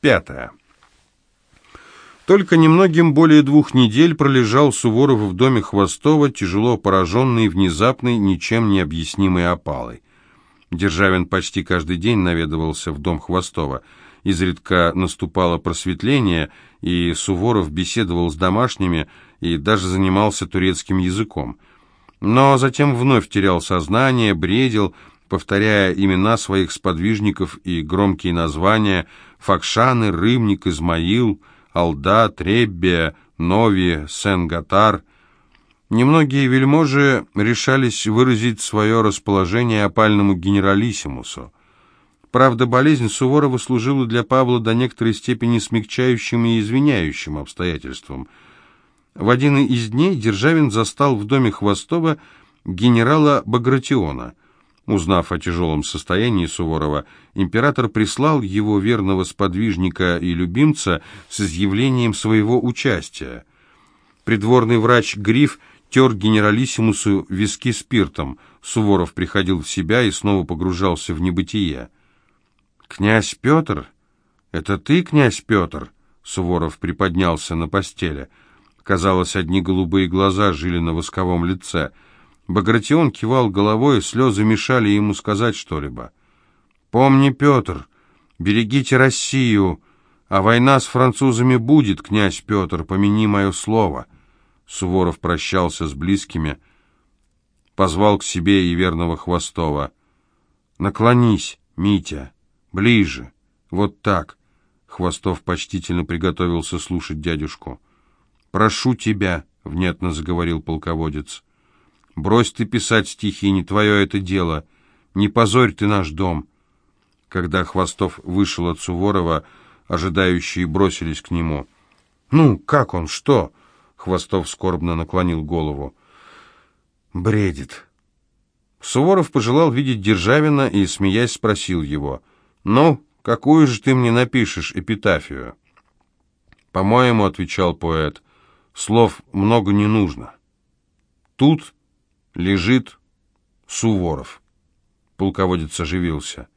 Пятое. Только немногим более двух недель пролежал Суворов в доме Хвостова, тяжело пораженный внезапной, ничем не объяснимой опалой. Державин почти каждый день наведывался в дом Хвостова. Изредка наступало просветление, и Суворов беседовал с домашними и даже занимался турецким языком. Но затем вновь терял сознание, бредил, повторяя имена своих сподвижников и громкие названия Факшаны, Рымник, Измаил, Алда, Треббия, Нови, Сен-Гатар. Немногие вельможи решались выразить свое расположение опальному генералиссимусу. Правда, болезнь Суворова служила для Павла до некоторой степени смягчающим и извиняющим обстоятельством. В один из дней Державин застал в доме Хвостова генерала Багратиона – Узнав о тяжелом состоянии Суворова, император прислал его верного сподвижника и любимца с изъявлением своего участия. Придворный врач Гриф тер генералиссимусу виски спиртом. Суворов приходил в себя и снова погружался в небытие. «Князь Петр? Это ты, князь Петр?» Суворов приподнялся на постели. Казалось, одни голубые глаза жили на восковом лице – Багратион кивал головой, слезы мешали ему сказать что-либо. «Помни, Петр, берегите Россию, а война с французами будет, князь Петр, помяни мое слово». Суворов прощался с близкими, позвал к себе и верного Хвостова. «Наклонись, Митя, ближе, вот так». Хвостов почтительно приготовился слушать дядюшку. «Прошу тебя», — внятно заговорил полководец, — Брось ты писать стихи, не твое это дело. Не позорь ты наш дом. Когда Хвостов вышел от Суворова, ожидающие бросились к нему. «Ну, как он, что?» Хвостов скорбно наклонил голову. «Бредит». Суворов пожелал видеть Державина и, смеясь, спросил его. «Ну, какую же ты мне напишешь эпитафию?» «По-моему, — отвечал поэт, — слов много не нужно. Тут лежит Суворов. Полководец оживился.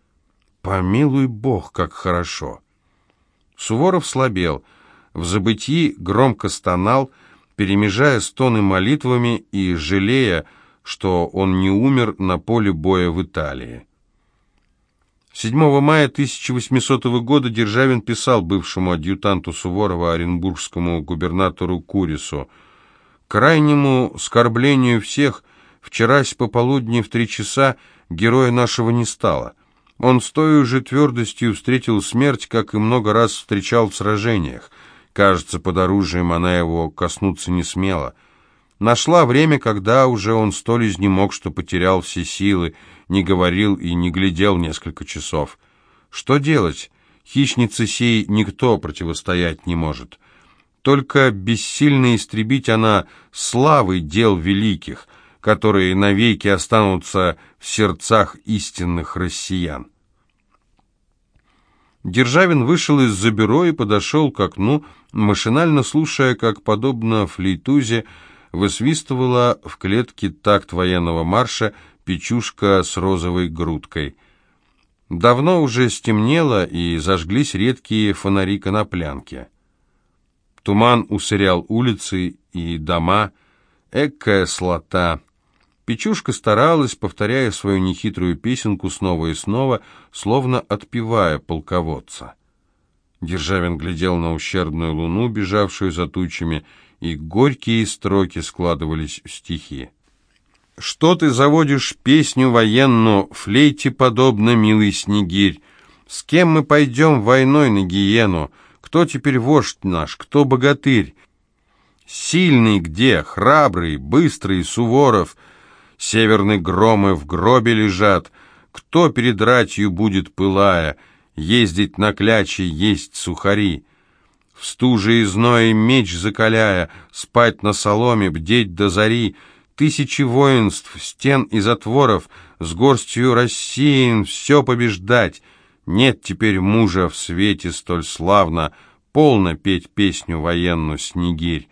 «Помилуй Бог, как хорошо!» Суворов слабел, в забытии громко стонал, перемежая стоны молитвами и жалея, что он не умер на поле боя в Италии. 7 мая 1800 года Державин писал бывшему адъютанту Суворова, оренбургскому губернатору Курису, «Крайнему скорблению всех Вчерась пополудни в три часа героя нашего не стало. Он с той же твердостью встретил смерть, как и много раз встречал в сражениях. Кажется, под оружием она его коснуться не смела. Нашла время, когда уже он столь изнемог, что потерял все силы, не говорил и не глядел несколько часов. Что делать? Хищнице сей никто противостоять не может. Только бессильно истребить она славы дел великих — которые навеки останутся в сердцах истинных россиян. Державин вышел из-за бюро и подошел к окну, машинально слушая, как, подобно флейтузе, высвистывала в клетке такт военного марша печушка с розовой грудкой. Давно уже стемнело, и зажглись редкие фонари коноплянки. Туман усырял улицы и дома, экая слота — Печушка старалась, повторяя свою нехитрую песенку снова и снова, словно отпевая полководца. Державин глядел на ущербную луну, бежавшую за тучами, и горькие строки складывались в стихи. «Что ты заводишь песню военную, флейте подобно, милый снегирь? С кем мы пойдем войной на гиену? Кто теперь вождь наш, кто богатырь? Сильный где, храбрый, быстрый, Суворов — Северные громы в гробе лежат, кто перед ратью будет пылая, ездить на кляче, есть сухари. В стуже и зное меч закаляя, спать на соломе, бдеть до зари, тысячи воинств, стен и затворов, с горстью рассеян все побеждать. Нет теперь мужа в свете столь славно, полно петь песню военную, снегирь.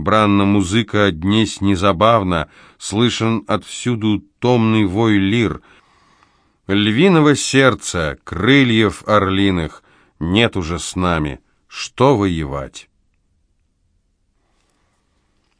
Бранна музыка днесь незабавна, слышен отвсюду томный вой лир. Львиного сердца, крыльев орлиных, Нет уже с нами, что воевать.